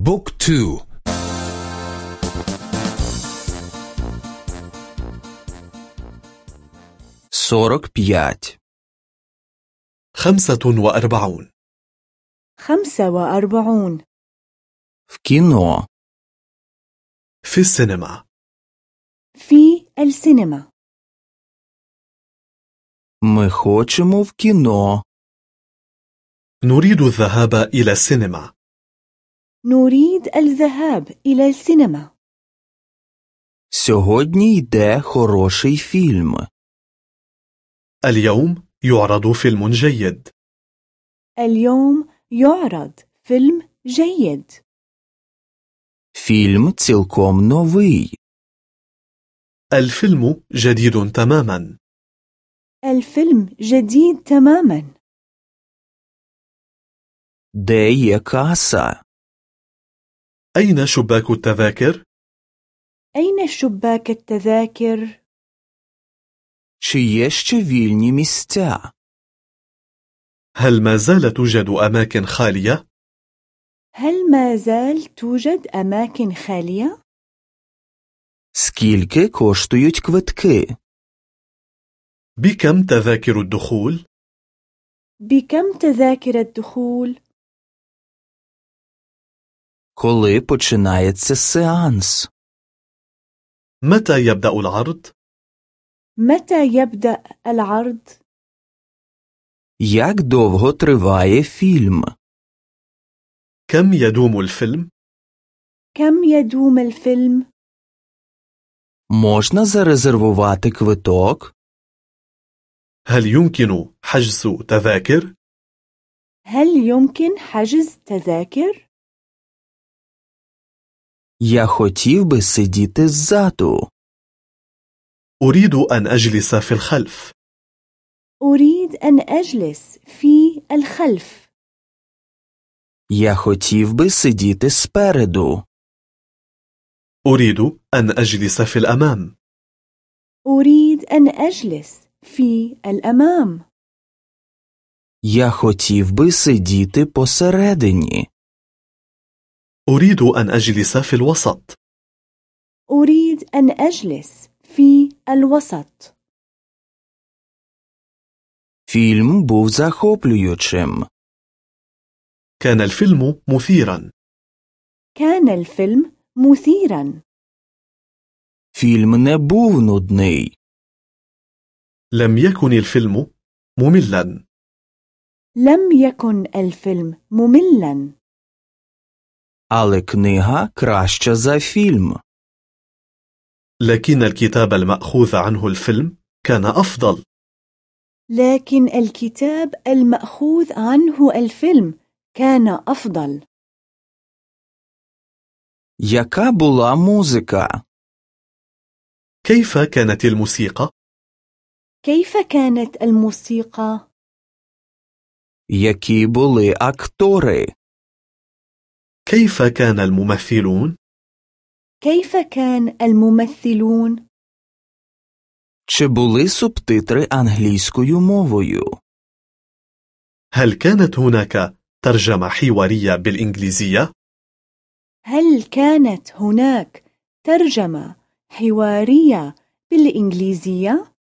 بوك تو سورك بيات خمسة وأربعون خمسة وأربعون في كينو في السينما في السينما Ми хочемо в кіно. نريد الذهاب إلى السينما نريد الذهاب إلى السينما Сьогодні йде хороший фільм. اليوم يعرض فيلم جيد اليوم يعرض فيلم جيد Фільм цілком новий. الفيلم جديد تماما الفيلم جديد تماما Де є каса? أين شباك التذاكر؟ أين شباك التذاكر؟ Чи є ще вільні місця? هل ما زال توجد أماكن خالية؟ هل ما زال توجد أماكن خالية؟ Скільки коштують квитки? بكم تذاكر الدخول؟ بكم تذاكر الدخول؟ Коли починається сеанс? متى يبدأ العرض؟ متى يبدأ العرض؟ Як довго триває фільм? كم يدوم الفيلم؟ كم يدوم الفيلم؟ Можна зарезервувати квиток? هل يمكن حجز تذاكر؟ هل يمكن حجز تذاكر؟ Я хотів би сидіти ззаду. أريد أن أجلس في الخلف أريد أن أجلس في الخلف. Я хотів би сидіти спереду. أريد أن أجلس في الأمام أريد أن أجلس في الأمام. Я хотів би сидіти посередині. أريد أن أجلس في الوسط أريد أن أجلس في الوسط. Фільм був захоплюючим. كان الفيلم مثيرا كان الفيلم مثيرا. Фільм не був нудний. لم يكن الفيلم مملا لم يكن الفيلم مملا. Але книга краща за фільм. لكن الكتاب المأخوذ عنه الفيلم كان أفضل لكن الكتاب المأخوذ عنه الفيلم كان أفضل. Яка була музика? كيف كانت الموسيقى؟ كيف كانت الموسيقى؟ Які були актори? كيف كان الممثلون؟ كيف كان الممثلون؟ Чи були субтитри англійською мовою? هل كانت هناك ترجمة حوارية بالإنجليزية؟ هل كانت هناك ترجمة حوارية بالإنجليزية؟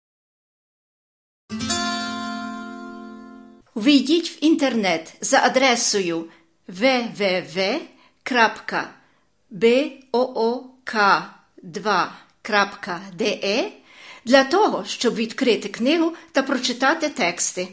Війдіть в інтернет за адресою www.book2.de для того, щоб відкрити книгу та прочитати тексти.